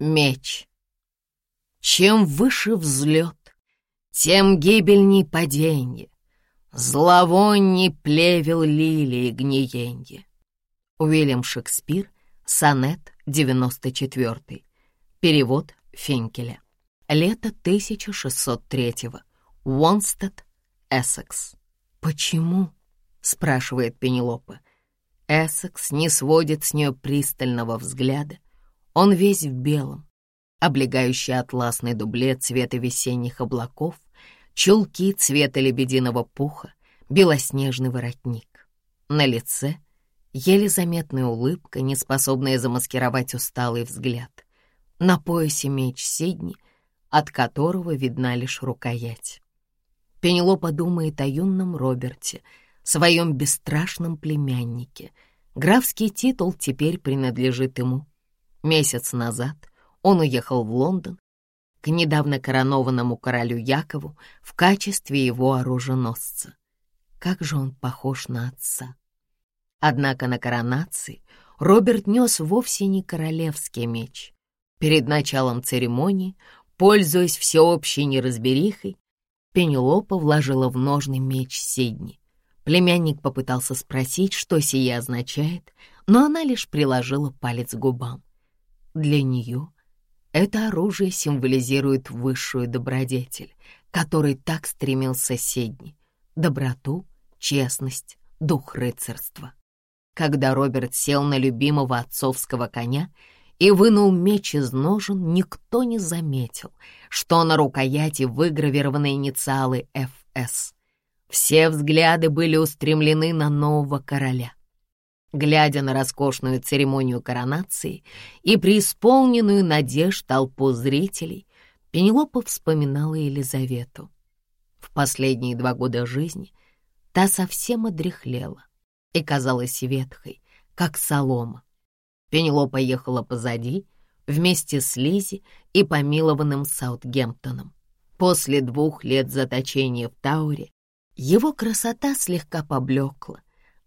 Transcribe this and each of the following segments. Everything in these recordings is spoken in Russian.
Меч. Чем выше взлет, тем гибельней паденье, Зловонней плевел лилии гниенье. Уильям Шекспир, сонет 94 Перевод Фенкеля. Лето 1603-го. Уонстед, Эссекс. «Почему?» — спрашивает Пенелопа. Эссекс не сводит с нее пристального взгляда. Он весь в белом, облегающий атласный дублет цвета весенних облаков, чулки цвета лебединого пуха, белоснежный воротник. На лице еле заметная улыбка, не способная замаскировать усталый взгляд. На поясе меч Сидни, от которого видна лишь рукоять. Пенелопа думает о юном Роберте, своем бесстрашном племяннике. Графский титул теперь принадлежит ему. Месяц назад он уехал в Лондон к недавно коронованному королю Якову в качестве его оруженосца. Как же он похож на отца! Однако на коронации Роберт нес вовсе не королевский меч. Перед началом церемонии, пользуясь всеобщей неразберихой, Пенелопа вложила в ножный меч Сидни. Племянник попытался спросить, что сие означает, но она лишь приложила палец к губам. Для нее это оружие символизирует высшую добродетель, которой так стремился Сидни — доброту, честность, дух рыцарства. Когда Роберт сел на любимого отцовского коня и вынул меч из ножен, никто не заметил, что на рукояти выгравированы инициалы «ФС». Все взгляды были устремлены на нового короля. Глядя на роскошную церемонию коронации и преисполненную надежд толпу зрителей, Пенелопа вспоминала Елизавету. В последние два года жизни та совсем одряхлела и казалась ветхой, как солома. Пенелопа ехала позади, вместе с Лизи и помилованным Саутгемптоном. После двух лет заточения в Тауре его красота слегка поблекла,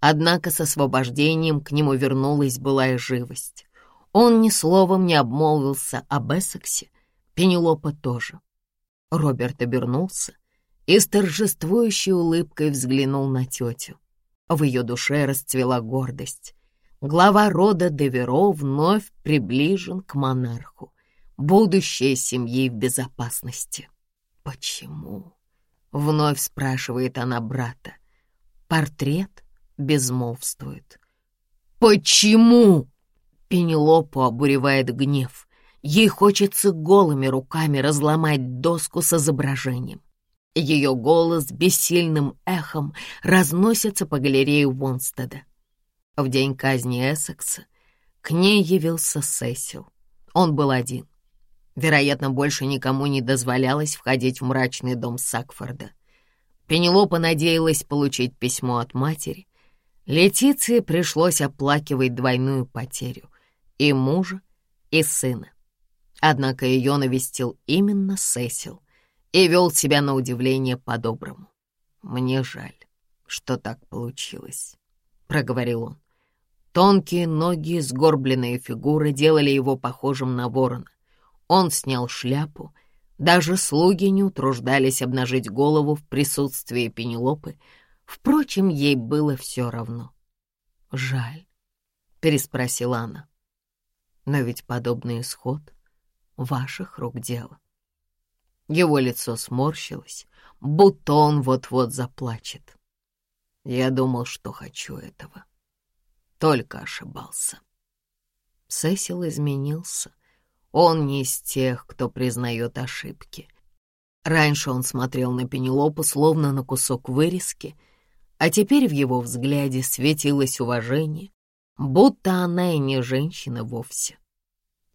Однако с освобождением к нему вернулась былая живость. Он ни словом не обмолвился об Эссексе, Пенелопа тоже. Роберт обернулся и с торжествующей улыбкой взглянул на тетю. В ее душе расцвела гордость. Глава рода Деверо вновь приближен к монарху. Будущее семьи в безопасности. «Почему?» — вновь спрашивает она брата. Портрет безмолвствует. «Почему?» Пенелопу обуревает гнев. Ей хочется голыми руками разломать доску с изображением. Ее голос бессильным эхом разносится по галерее Вонстеда. В день казни Эссекса к ней явился Сесил. Он был один. Вероятно, больше никому не дозволялось входить в мрачный дом Сакфорда. Пенелопа надеялась получить письмо от матери, Летиции пришлось оплакивать двойную потерю — и мужа, и сына. Однако ее навестил именно Сесил и вел себя на удивление по-доброму. «Мне жаль, что так получилось», — проговорил он. Тонкие ноги, сгорбленные фигуры делали его похожим на ворона. Он снял шляпу. Даже слуги не утруждались обнажить голову в присутствии Пенелопы, Впрочем, ей было все равно. «Жаль», — переспросила она. «Но ведь подобный исход — ваших рук дело». Его лицо сморщилось, будто он вот-вот заплачет. Я думал, что хочу этого. Только ошибался. Сесил изменился. Он не из тех, кто признает ошибки. Раньше он смотрел на Пенелопу, словно на кусок вырезки — а теперь в его взгляде светилось уважение, будто она и не женщина вовсе.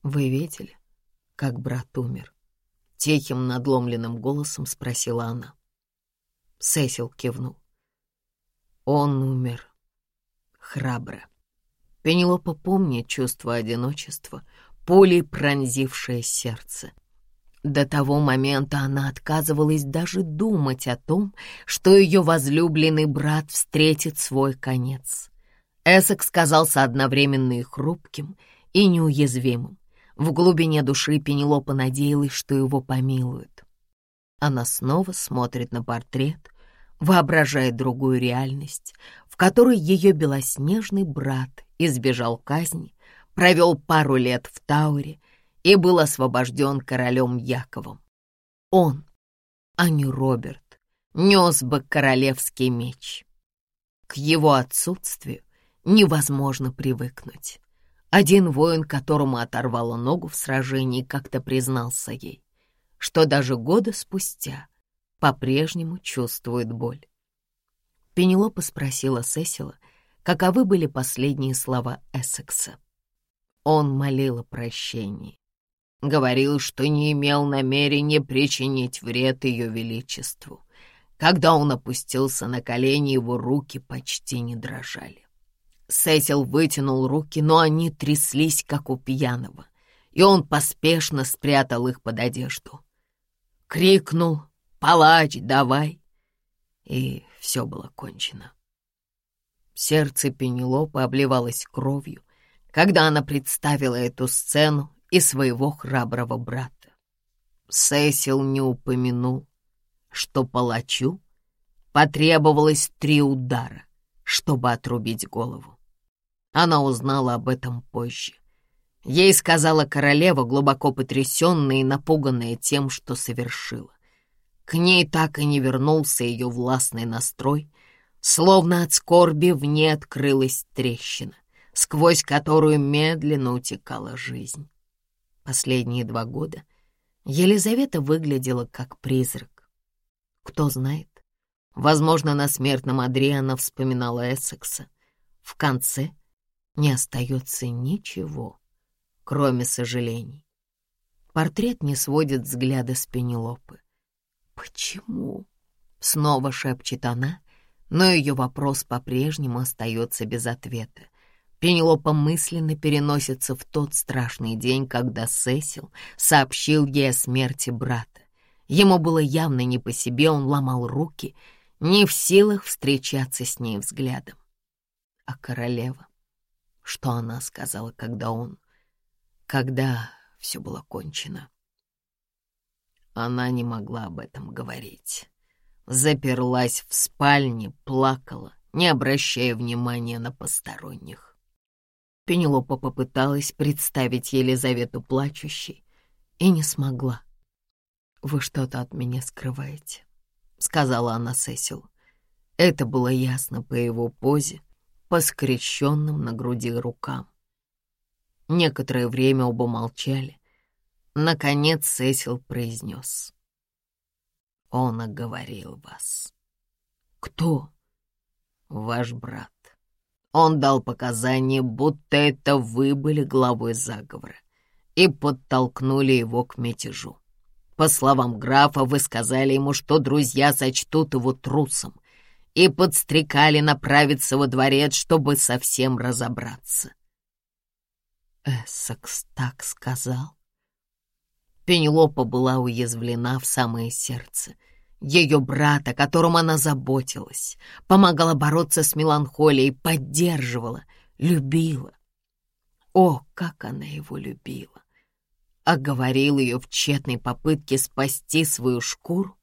«Вы видели, как брат умер?» — тихим надломленным голосом спросила она. Сесил кивнул. Он умер храбро. Пенелопа помнит чувство одиночества, пулей пронзившее сердце. До того момента она отказывалась даже думать о том, что ее возлюбленный брат встретит свой конец. Эссекс казался одновременно и хрупким, и неуязвимым. В глубине души Пенелопа надеялась, что его помилуют. Она снова смотрит на портрет, воображает другую реальность, в которой ее белоснежный брат избежал казни, провел пару лет в Тауре и был освобожден королем Яковом. Он, а не Роберт, нес бы королевский меч. К его отсутствию невозможно привыкнуть. Один воин, которому оторвало ногу в сражении, как-то признался ей, что даже года спустя по-прежнему чувствует боль. Пенелопа спросила Сесила, каковы были последние слова Эссекса. Он молил о прощении. Говорил, что не имел намерения причинить вред ее величеству. Когда он опустился на колени, его руки почти не дрожали. Сесил вытянул руки, но они тряслись, как у пьяного, и он поспешно спрятал их под одежду. Крикнул «Палач, давай!» И все было кончено. Сердце Пенелопы обливалось кровью, когда она представила эту сцену и своего храброго брата. Сесил не упомянул, что палачу потребовалось три удара, чтобы отрубить голову. Она узнала об этом позже. Ей сказала королева, глубоко потрясенная и напуганная тем, что совершила. К ней так и не вернулся ее властный настрой, словно от скорби в ней открылась трещина, сквозь которую медленно утекала жизнь. Последние два года Елизавета выглядела как призрак. Кто знает, возможно, на смертном одре она вспоминала Эссекса. В конце не остается ничего, кроме сожалений. Портрет не сводит взгляда с Пенелопы. «Почему?» — снова шепчет она, но ее вопрос по-прежнему остается без ответа. Пенелопа мысленно переносится в тот страшный день, когда Сесил сообщил ей о смерти брата. Ему было явно не по себе, он ломал руки, не в силах встречаться с ней взглядом. А королева? Что она сказала, когда он... Когда все было кончено? Она не могла об этом говорить. Заперлась в спальне, плакала, не обращая внимания на посторонних. Пенелопа попыталась представить Елизавету плачущей и не смогла. «Вы что-то от меня скрываете», — сказала она Сесилу. Это было ясно по его позе, по скрещенным на груди рукам. Некоторое время оба молчали. Наконец Сесил произнес. «Он оговорил вас». «Кто?» «Ваш брат. Он дал показания, будто это вы были главой заговора и подтолкнули его к мятежу. По словам графа, вы сказали ему, что друзья сочтут его трусом и подстрекали направиться во дворец, чтобы совсем разобраться. Эссекс так сказал. Пенелопа была уязвлена в самое сердце — ее брата, которым она заботилась, помогала бороться с меланхолией, поддерживала, любила. О, как она его любила! Оговорил ее в тщетной попытке спасти свою шкуру.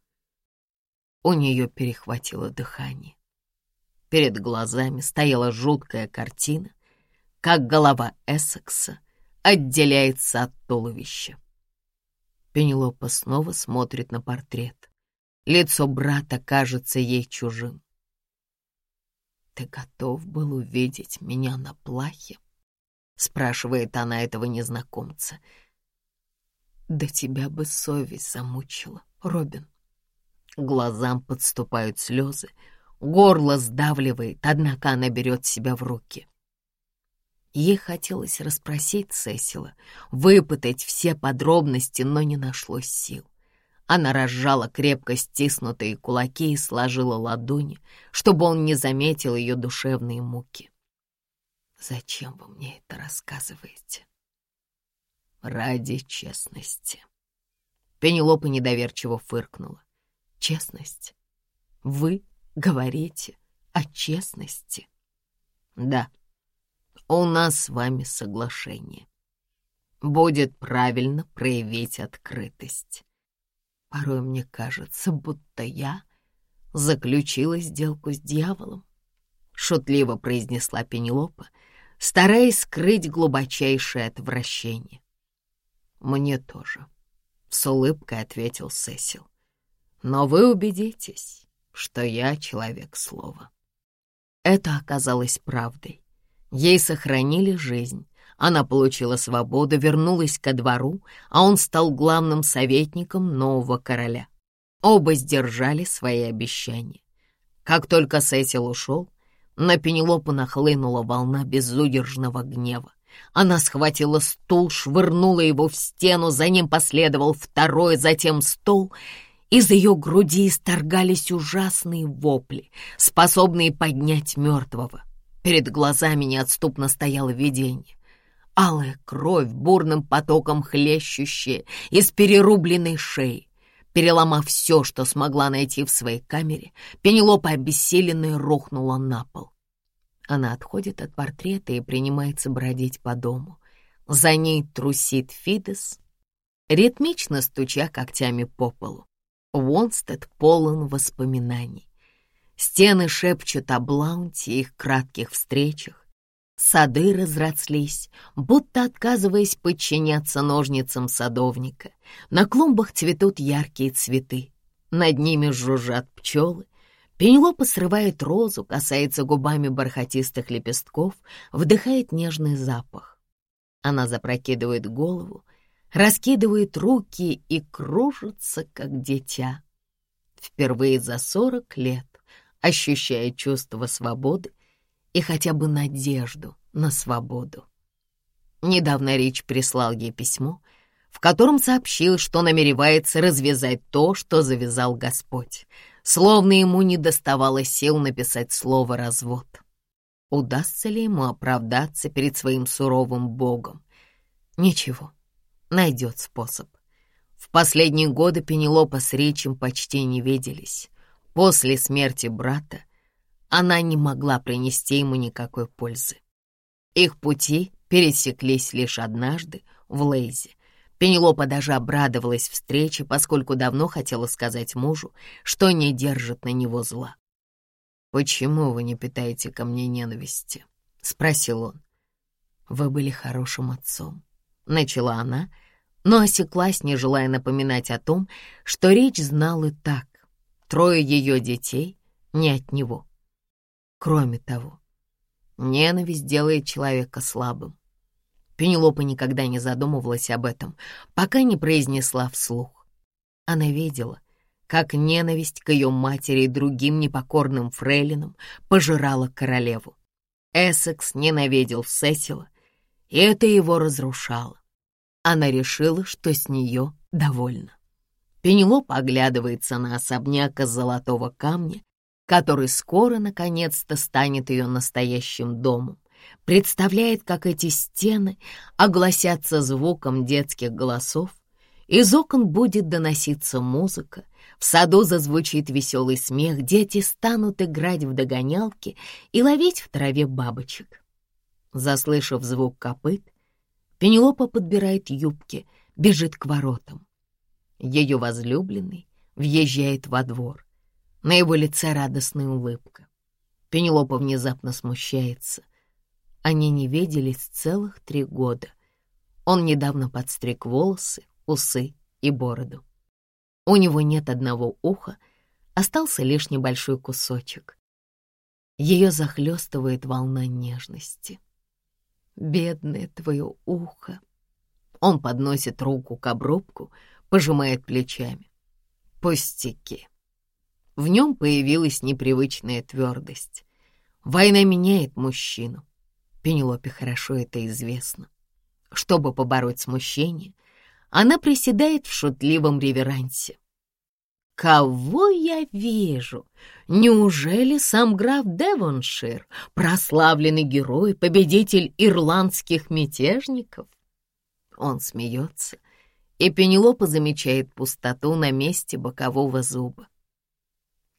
У нее перехватило дыхание. Перед глазами стояла жуткая картина, как голова Эссекса отделяется от туловища. Пенелопа снова смотрит на портрет. Лицо брата кажется ей чужим. «Ты готов был увидеть меня на плахе?» — спрашивает она этого незнакомца. «Да тебя бы совесть замучила, Робин». Глазам подступают слезы, горло сдавливает, однако она берет себя в руки. Ей хотелось расспросить Сесила, выпытать все подробности, но не нашлось сил. Она разжала крепко стиснутые кулаки и сложила ладони, чтобы он не заметил ее душевные муки. «Зачем вы мне это рассказываете?» «Ради честности». Пенелопа недоверчиво фыркнула. «Честность? Вы говорите о честности?» «Да, у нас с вами соглашение. Будет правильно проявить открытость. Порой мне кажется, будто я заключила сделку с дьяволом», — шутливо произнесла Пенелопа, стараясь скрыть глубочайшее отвращение. «Мне тоже», — с улыбкой ответил Сесил. «Но вы убедитесь, что я человек слова». Это оказалось правдой. Ей сохранили жизнь, она получила свободу, вернулась ко двору, а он стал главным советником нового короля. Оба сдержали свои обещания. Как только Сесил ушел, на Пенелопу нахлынула волна безудержного гнева. Она схватила стул, швырнула его в стену, за ним последовал второй, затем стол. Из ее груди исторгались ужасные вопли, способные поднять мертвого. Перед глазами неотступно стояло видение. Алая кровь, бурным потоком хлещущая из перерубленной шеи. Переломав все, что смогла найти в своей камере, Пенелопа обессиленная рухнула на пол. Она отходит от портрета и принимается бродить по дому. За ней трусит Фидес, ритмично стуча когтями по полу. Вонстед полон воспоминаний. Стены шепчут о Блаунте и их кратких встречах, Сады разрослись, будто отказываясь подчиняться ножницам садовника. На клумбах цветут яркие цветы. Над ними жужжат пчелы. Пенелопа срывает розу, касается губами бархатистых лепестков, вдыхает нежный запах. Она запрокидывает голову, раскидывает руки и кружится, как дитя. Впервые за сорок лет, ощущая чувство свободы, и хотя бы надежду на свободу. Недавно Рич прислал ей письмо, в котором сообщил, что намеревается развязать то, что завязал Господь, словно ему не доставало сил написать слово «развод». Удастся ли ему оправдаться перед своим суровым Богом? Ничего, найдет способ. В последние годы Пенелопа с Ричем почти не виделись. После смерти брата она не могла принести ему никакой пользы. Их пути пересеклись лишь однажды в Лейзе. Пенелопа даже обрадовалась встрече, поскольку давно хотела сказать мужу, что не держит на него зла. «Почему вы не питаете ко мне ненависти?» — спросил он. «Вы были хорошим отцом», — начала она, но осеклась, не желая напоминать о том, что речь знал и так. Трое ее детей не от него. Кроме того, ненависть делает человека слабым. Пенелопа никогда не задумывалась об этом, пока не произнесла вслух. Она видела, как ненависть к ее матери и другим непокорным фрейлинам пожирала королеву. Эссекс ненавидел Сесила, и это его разрушало. Она решила, что с нее довольна. Пенелопа оглядывается на особняк из золотого камня, который скоро, наконец-то, станет ее настоящим домом. Представляет, как эти стены огласятся звуком детских голосов, из окон будет доноситься музыка, в саду зазвучит веселый смех, дети станут играть в догонялки и ловить в траве бабочек. Заслышав звук копыт, Пенелопа подбирает юбки, бежит к воротам. Ее возлюбленный въезжает во двор. На его лице радостная улыбка. Пенелопа внезапно смущается. Они не виделись целых три года. Он недавно подстриг волосы, усы и бороду. У него нет одного уха, остался лишь небольшой кусочек. Ее захлестывает волна нежности. «Бедное твое ухо!» Он подносит руку к обрубку, пожимает плечами. «Пустяки!» В нем появилась непривычная твердость. Война меняет мужчину. Пенелопе хорошо это известно. Чтобы побороть смущение, она приседает в шутливом реверансе. «Кого я вижу? Неужели сам граф Девоншир, прославленный герой, победитель ирландских мятежников?» Он смеется, и Пенелопа замечает пустоту на месте бокового зуба.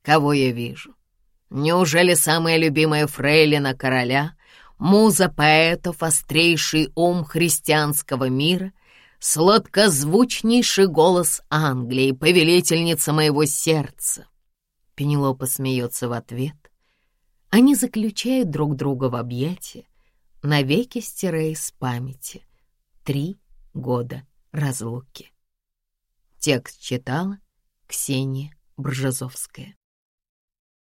Кого я вижу? Неужели самая любимая фрейлина короля, муза поэтов, острейший ум христианского мира, сладкозвучнейший голос Англии, повелительница моего сердца? Пенелопа смеется в ответ. Они заключают друг друга в объятия, навеки стирая из памяти. Три года разлуки. Текст читала Ксения Бржазовская.